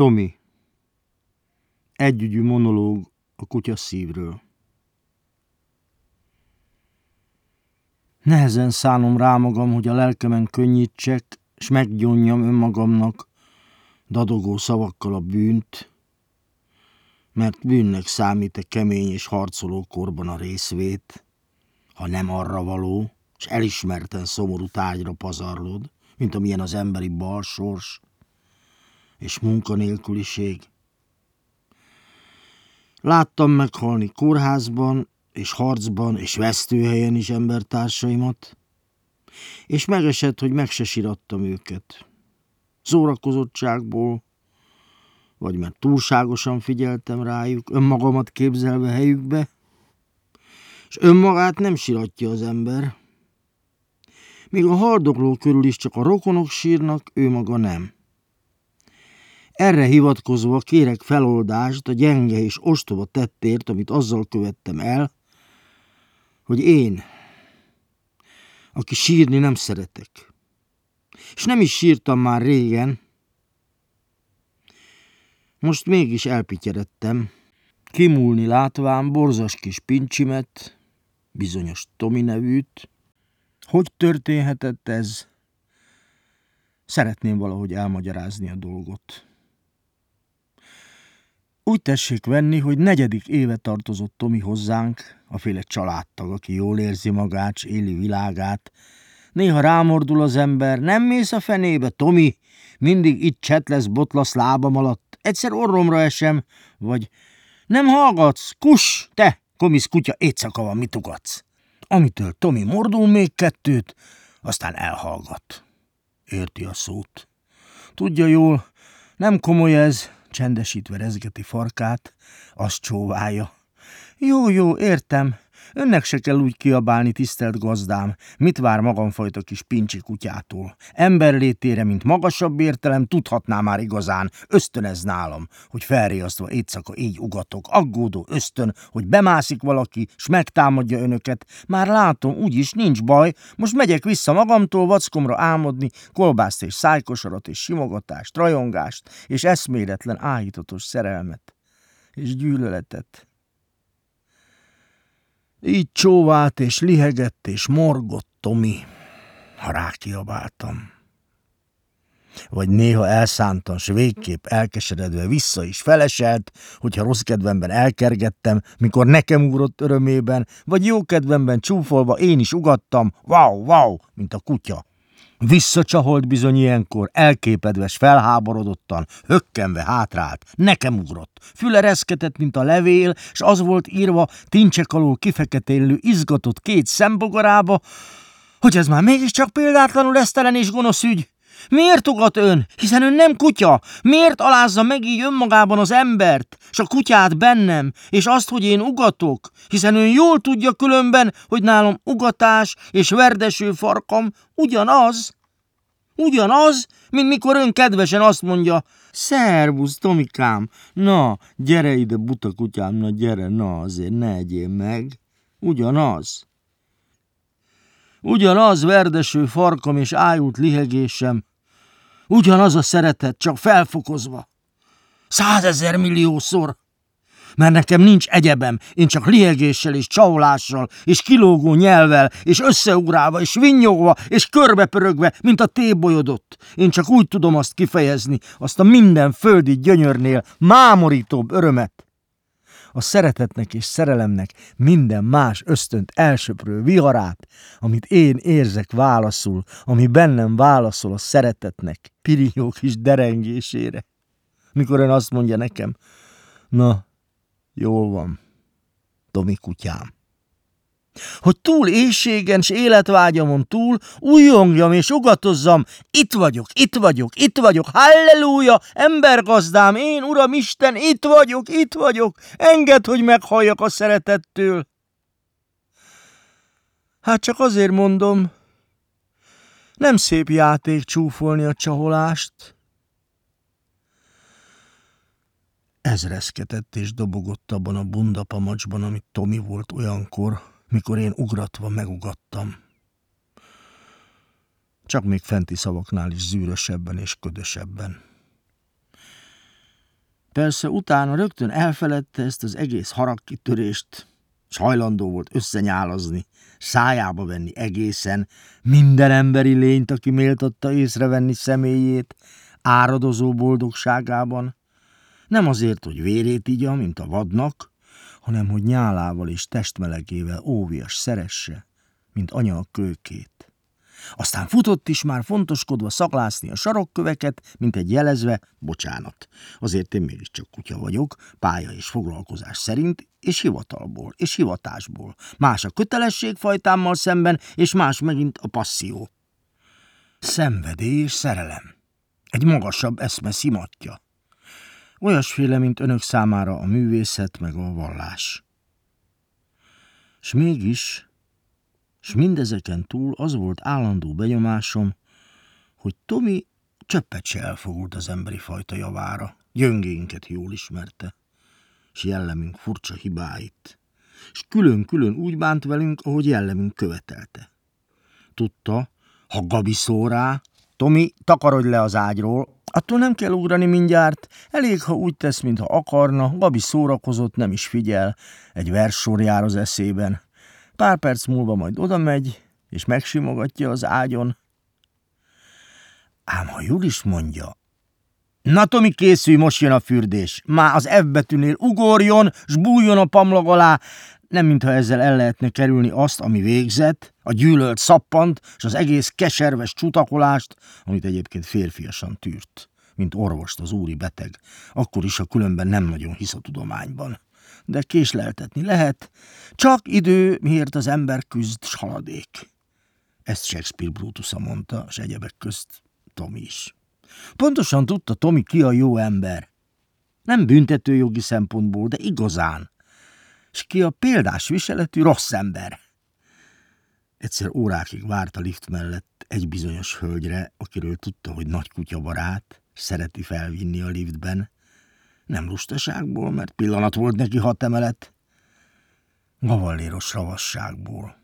Tomi. Együgyű monológ a kutya szívről. Nehezen szánom rá magam, hogy a lelkemen könnyítsek, s meggyonjam önmagamnak dadogó szavakkal a bűnt, mert bűnnek számít a kemény és harcoló korban a részvét, ha nem arra való, és elismerten szomorú tájra pazarlod, mint amilyen az emberi balsors és munkanélküliség. Láttam meghalni kórházban, és harcban, és vesztőhelyen is embertársaimat, és megesett, hogy meg se sirattam őket. Szórakozottságból, vagy mert túlságosan figyeltem rájuk, önmagamat képzelve helyükbe, és önmagát nem siratja az ember. Míg a haldokló körül is csak a rokonok sírnak, ő maga nem. Erre hivatkozva kérek feloldást a gyenge és ostoba tettért, amit azzal követtem el, hogy én, aki sírni nem szeretek, és nem is sírtam már régen, most mégis elpityeredtem, kimúlni látván borzas kis pincsimet, bizonyos Tomi nevűt. Hogy történhetett ez? Szeretném valahogy elmagyarázni a dolgot. Úgy tessék venni, hogy negyedik éve tartozott Tomi hozzánk, a féle családtag, aki jól érzi magát, s éli világát. Néha rámordul az ember, nem mész a fenébe, Tomi, mindig itt csetlesz, botlasz lábam alatt, egyszer orromra esem, vagy nem hallgatsz, kus, te, komisz kutya, éjszaka van, mit ugatsz? Amitől Tomi mordul még kettőt, aztán elhallgat. Érti a szót. Tudja jól, nem komoly ez, csendesítve rezgeti farkát, azt csóválja. Jó, jó, értem. Önnek se kell úgy kiabálni, tisztelt gazdám. Mit vár magamfajta kis pincsi kutyától? Ember létére, mint magasabb értelem, tudhatná már igazán. Ösztönez nálam, hogy felriasztva éjszaka így ugatok. Aggódó ösztön, hogy bemászik valaki, s megtámadja önöket. Már látom, úgyis nincs baj. Most megyek vissza magamtól vackomra álmodni, kolbászt és szájkosarat és simogatást, rajongást és eszméletlen áhítatos szerelmet és gyűlöletet. Így csóvált és lihegett és morgott Tomi, ha rákiabáltam. Vagy néha elszántan, s végképp elkeseredve vissza is feleselt, hogyha rossz kedvemben elkergettem, mikor nekem ugrott örömében, vagy jó kedvemben csúfolva én is ugattam, wow, wow, mint a kutya. Visszacsaholt bizony ilyenkor, elképedves, felháborodottan, hökkenve hátrált, nekem ugrott. Füle reszketett, mint a levél, és az volt írva tincsek alól kifeketélő, izgatott két szembogarába, hogy ez már mégiscsak példátlanul esztelen és gonosz ügy. Miért ugat ön? Hiszen ön nem kutya. Miért alázza meg így önmagában az embert, és a kutyát bennem, és azt, hogy én ugatok? Hiszen ön jól tudja különben, hogy nálam ugatás és verdeső farkam ugyanaz. Ugyanaz, mint mikor ön kedvesen azt mondja, Szervusz, Tomikám, na, gyere ide, buta kutyám, na gyere, na azért ne egyél meg. Ugyanaz. Ugyanaz verdeső farkam és ájult lihegésem, Ugyanaz a szeretet, csak felfokozva. Százezer milliószor. Mert nekem nincs egyebem, én csak liegéssel és csaulással, és kilógó nyelvel, és összeugrálva, és vinnyogva, és körbepörögve, mint a tébolyodott. Én csak úgy tudom azt kifejezni, azt a minden földi gyönyörnél mámorítóbb örömet, a szeretetnek és szerelemnek minden más ösztönt elsöprő viharát, amit én érzek válaszul, ami bennem válaszol a szeretetnek, pirinyó kis derengésére. Mikor ön azt mondja nekem, na, jól van, Tomi kutyám hogy túl éjségen s életvágyamon túl újongjam és ugatozzam, itt vagyok, itt vagyok, itt vagyok, halleluja, embergazdám, én, Uram Isten, itt vagyok, itt vagyok, enged, hogy meghalljak a szeretettől. Hát csak azért mondom, nem szép játék csúfolni a csaholást. Ezreszketett és dobogott abban a bundapamacsban, amit Tomi volt olyankor, mikor én ugratva megugattam. Csak még fenti szavaknál is zűrösebben és ködösebben. Persze utána rögtön elfeledte ezt az egész haragkitörést, s hajlandó volt összenyálazni, szájába venni egészen minden emberi lényt, aki méltatta észrevenni személyét, áradozó boldogságában. Nem azért, hogy vérét igya, mint a vadnak, hanem hogy nyálával és testmelegével óvias szeresse, mint anya a kőkét. Aztán futott is már fontoskodva szaglászni a sarokköveket, mint egy jelezve, bocsánat. Azért én mégiscsak kutya vagyok, pálya és foglalkozás szerint, és hivatalból, és hivatásból. Más a kötelességfajtámmal szemben, és más megint a passzió. Szenvedély és szerelem. Egy magasabb eszme szimatja. Olyasféle, mint önök számára a művészet meg a vallás. S mégis és mindezeken túl az volt állandó benyomásom, hogy Tomi csöppet se elfogult az emberi fajta javára, gyöngénket jól ismerte, és jellemünk furcsa hibáit, és külön-külön úgy bánt velünk, ahogy jellemünk követelte. Tudta, ha Gabi szól rá, Tomi, takarodj le az ágyról, attól nem kell ugrani mindjárt, elég, ha úgy tesz, mintha akarna, Gabi szórakozott, nem is figyel, egy verssor jár az eszében, Pár perc múlva majd oda megy, és megsimogatja az ágyon. Ám ha Julis mondja, Na, Tomi, készülj, most jön a fürdés. Már az F betűnél ugorjon, s bújjon a pamlag alá. Nem mintha ezzel el lehetne kerülni azt, ami végzett, a gyűlölt szappant, és az egész keserves csutakolást, amit egyébként férfiasan tűrt, mint orvost az úri beteg. Akkor is, ha különben nem nagyon hisz a tudományban de késleltetni lehet. Csak idő, miért az ember küzd, s haladék. Ezt Shakespeare Brutusa mondta, s egyebek közt Tomi is. Pontosan tudta Tomi ki a jó ember. Nem büntető jogi szempontból, de igazán. És ki a példás viseletű rossz ember. Egyszer órákig várt a lift mellett egy bizonyos hölgyre, akiről tudta, hogy nagy kutya barát, szereti felvinni a liftben, nem lustaságból, mert pillanat volt neki hat emelet, gavalléros ravasságból,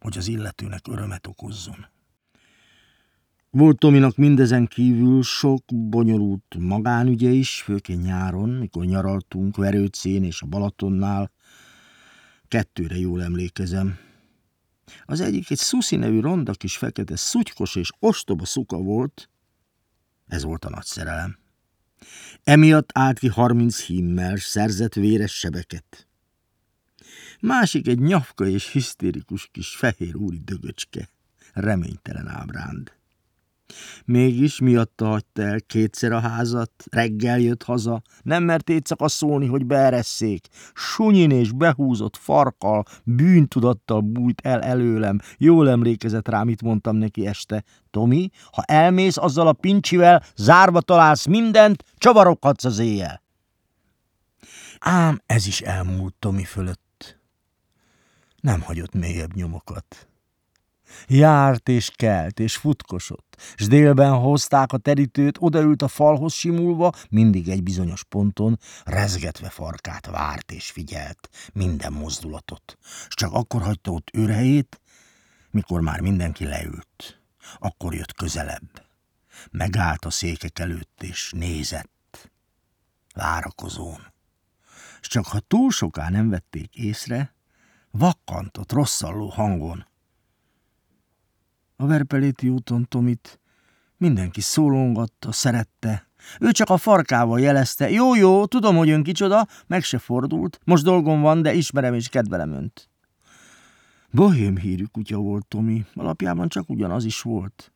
hogy az illetőnek örömet okozzon. Volt Tominak mindezen kívül sok bonyolult magánügye is, főként nyáron, mikor nyaraltunk Verőcén és a Balatonnál. Kettőre jól emlékezem. Az egyik egy Szuszi nevű ronda kis fekete szutykos és ostoba szuka volt. Ez volt a nagy szerelem. Emiatt állt ki harminc himmel, szerzett véres sebeket. Másik egy nyafka és hisztérikus kis fehér úri dögöcske, reménytelen ábránd. Mégis miatta hagyta el kétszer a házat, reggel jött haza, nem mert szólni, hogy beeresszék. Sunyin és behúzott farkal, bűntudattal bújt el előlem. Jól emlékezett rá, mit mondtam neki este. Tomi, ha elmész azzal a pincsivel, zárva találsz mindent, csavaroghatsz az éjjel. Ám ez is elmúlt Tomi fölött. Nem hagyott mélyebb nyomokat. Járt és kelt és futkosott, s délben hozták a terítőt, odaült a falhoz simulva, mindig egy bizonyos ponton, rezgetve farkát várt és figyelt minden mozdulatot, s csak akkor hagyta ott őrhelyét, mikor már mindenki leült. Akkor jött közelebb. Megállt a székek előtt, és nézett. Várakozón. S csak ha túl soká nem vették észre, vakkantott rosszalló hangon. A Verpeléti úton Tomit mindenki szólongatta, szerette. Ő csak a farkával jelezte, jó, jó, tudom, hogy ön kicsoda, meg se fordult, most dolgom van, de ismerem és kedvelem önt. Bohém hírű kutya volt Tomi, alapjában csak ugyanaz is volt.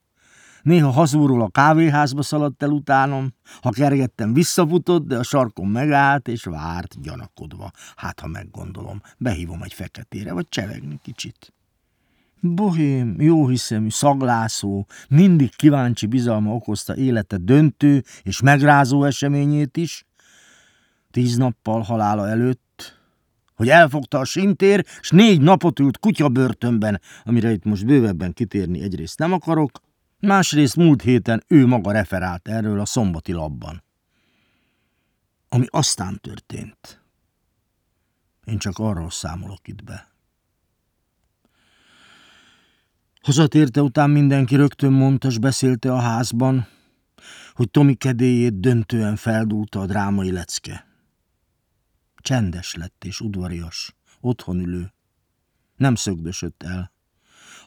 Néha hazúról a kávéházba szaladt el utánom, ha kergettem, visszafutott, de a sarkon megállt és várt gyanakodva. Hát, ha meggondolom, behívom egy feketére, vagy csevegni kicsit. Bohém, jóhiszemű, szaglászó, mindig kíváncsi bizalma okozta élete döntő és megrázó eseményét is, tíz nappal halála előtt, hogy elfogta a sintér, s négy napot ült kutyabörtönben, amire itt most bővebben kitérni egyrészt nem akarok, másrészt múlt héten ő maga referált erről a szombati labban. Ami aztán történt. Én csak arról számolok itt be. Hazatérte után mindenki rögtön mondta, s beszélte a házban, hogy Tomi kedélyét döntően feldúlta a drámai lecke. Csendes lett és udvarias, otthon ülő. Nem szögdösött el.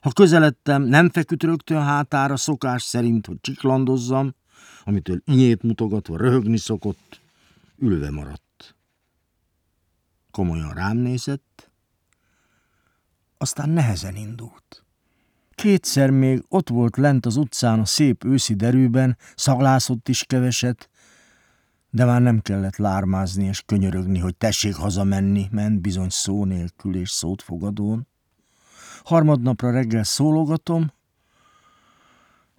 Ha közeledtem, nem feküdt rögtön hátára szokás szerint, hogy csiklandozzam, amitől inyét mutogatva röhögni szokott, ülve maradt. Komolyan rám nézett, aztán nehezen indult. Kétszer még ott volt lent az utcán a szép őszi derűben, szaglászott is keveset, de már nem kellett lármázni és könyörögni, hogy tessék hazamenni, ment bizony szó nélkül és szót fogadón. Harmadnapra reggel szólogatom,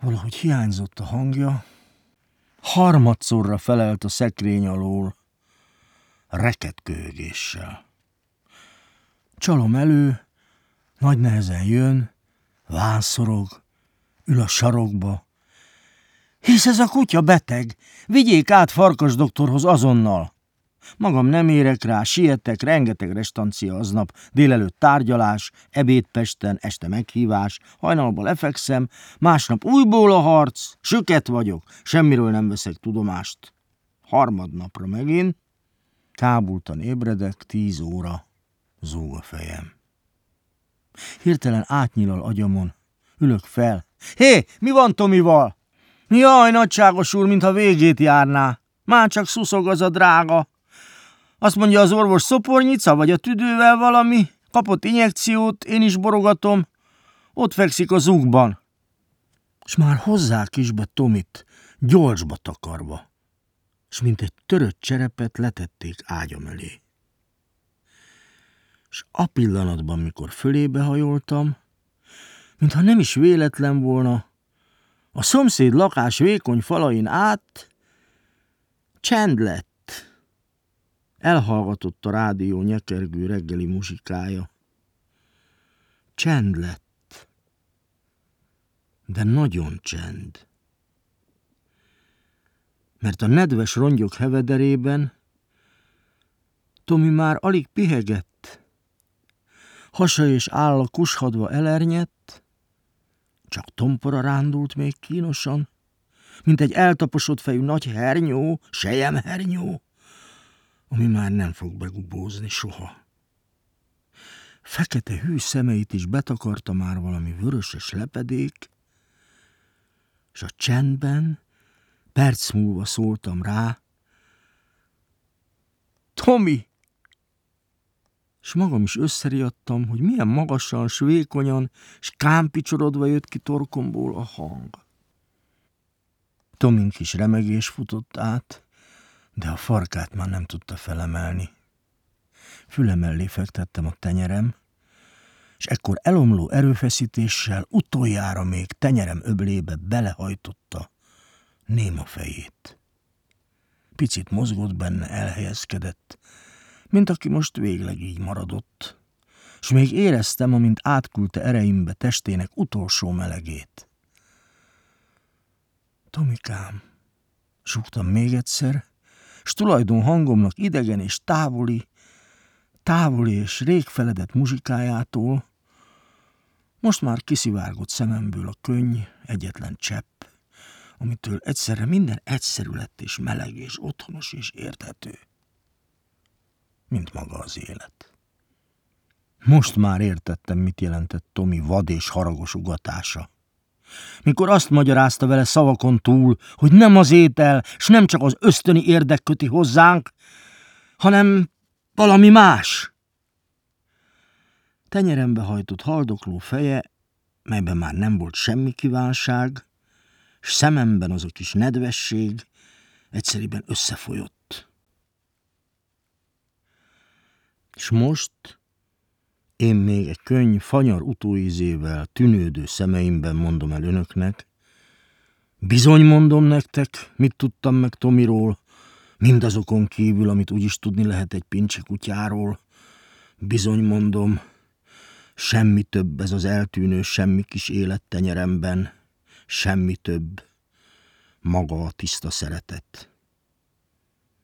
valahogy hiányzott a hangja. Harmadszorra felelt a szekrény alól, reket köhögéssel. Csalom elő, nagy nehezen jön, vászorog, ül a sarokba. Hisz ez a kutya beteg, vigyék át farkas doktorhoz azonnal. Magam nem érek rá, sietek, rengeteg restancia aznap, délelőtt tárgyalás, ebéd Pesten, este meghívás, hajnalba lefekszem, másnap újból a harc, süket vagyok, semmiről nem veszek tudomást. Harmadnapra megint, tábultan ébredek, tíz óra, zúg a fejem. Hirtelen átnyilal agyamon, ülök fel. Hé, mi van Tomival? Jaj, nagyságos úr, mintha végét járná. Már csak szuszog az a drága. Azt mondja az orvos szopornyica, vagy a tüdővel valami, kapott injekciót, én is borogatom, ott fekszik az zugban. És már hozzák is be Tomit, gyorsba takarva, és mint egy törött cserepet letették ágyam elé. És a pillanatban, mikor fölébe hajoltam, mintha nem is véletlen volna, a szomszéd lakás vékony falain át csend lett Elhallgatott a rádió nyekergő reggeli muzsikája. Csend lett, de nagyon csend. Mert a nedves rongyok hevederében Tomi már alig pihegett. Hasa és álla kushadva elernyett, csak tompora rándult még kínosan, mint egy eltaposott fejű nagy hernyó, hernyó ami már nem fog begubózni soha. Fekete hű szemeit is betakarta már valami vöröses lepedék, és a csendben perc múlva szóltam rá, Tomi! És magam is összeriadtam, hogy milyen magasan, s vékonyan, s kámpicsorodva jött ki torkomból a hang. Tomink is remegés futott át, de a farkát már nem tudta felemelni. Füle mellé fektettem a tenyerem, és ekkor elomló erőfeszítéssel utoljára még tenyerem öblébe belehajtotta néma fejét. Picit mozgott benne, elhelyezkedett, mint aki most végleg így maradott, és még éreztem, amint átküldte ereimbe testének utolsó melegét. Tomikám, súgtam még egyszer, s tulajdon hangomnak idegen és távoli, távoli és rég feledett muzsikájától, most már kiszivárgott szememből a könny, egyetlen csepp, amitől egyszerre minden egyszerű lett és meleg és otthonos és érthető, mint maga az élet. Most már értettem, mit jelentett Tomi vad és haragos ugatása mikor azt magyarázta vele szavakon túl, hogy nem az étel, s nem csak az ösztöni érdek köti hozzánk, hanem valami más. Tenyerembe hajtott haldokló feje, melyben már nem volt semmi kívánság, s szememben az a kis nedvesség egyszerűen összefolyott. És most én még egy könny, fanyar utóízével, tűnődő szemeimben mondom el önöknek, bizony mondom nektek, mit tudtam meg Tomiról, mindazokon kívül, amit úgyis tudni lehet egy pincse kutyáról. Bizony mondom, semmi több ez az eltűnő semmi kis élettenyeremben, semmi több, maga a tiszta szeretet.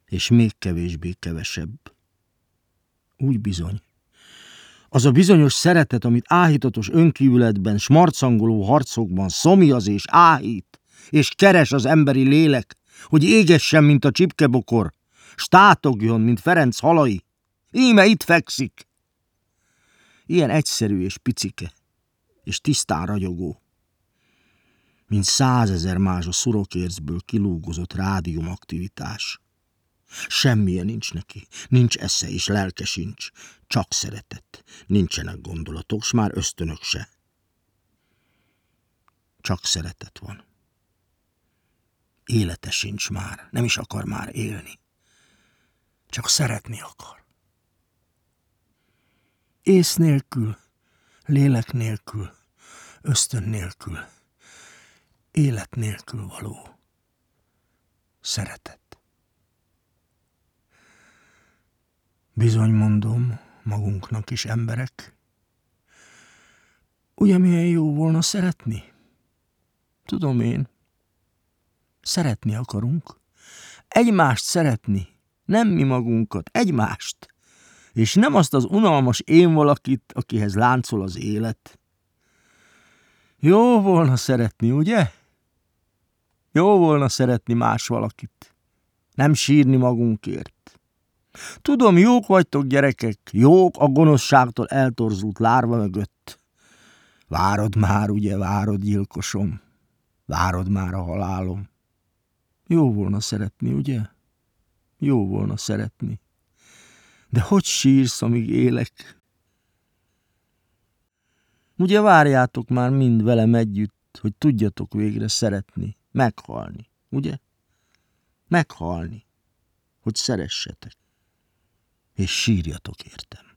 És még kevésbé kevesebb. Úgy bizony. Az a bizonyos szeretet, amit áhítatos önkívületben, smarcangoló harcokban szomjaz és áhít, és keres az emberi lélek, hogy égessen, mint a csipkebokor, státogjon, mint Ferenc halai. Íme itt fekszik. Ilyen egyszerű és picike, és tisztán ragyogó, mint százezer más a szurokérzből kilúgozott rádiumaktivitás. Semmilyen nincs neki, nincs esze és lelke sincs, csak szeretet. Nincsenek gondolatok, s már ösztönök se. Csak szeretet van. Élete sincs már, nem is akar már élni. Csak szeretni akar. Ész nélkül, lélek nélkül, ösztön nélkül, élet nélkül való szeretet. Bizony mondom, magunknak is emberek. Ugye milyen jó volna szeretni? Tudom én. Szeretni akarunk. Egymást szeretni. Nem mi magunkat, egymást. És nem azt az unalmas én valakit, akihez láncol az élet. Jó volna szeretni, ugye? Jó volna szeretni más valakit. Nem sírni magunkért. Tudom, jók vagytok, gyerekek, jók a gonoszságtól eltorzult lárva mögött. Várod már, ugye, várod, gyilkosom. Várod már a halálom. Jó volna szeretni, ugye? Jó volna szeretni. De hogy sírsz, amíg élek? Ugye várjátok már mind velem együtt, hogy tudjatok végre szeretni, meghalni, ugye? Meghalni, hogy szeressetek és sírjatok értem.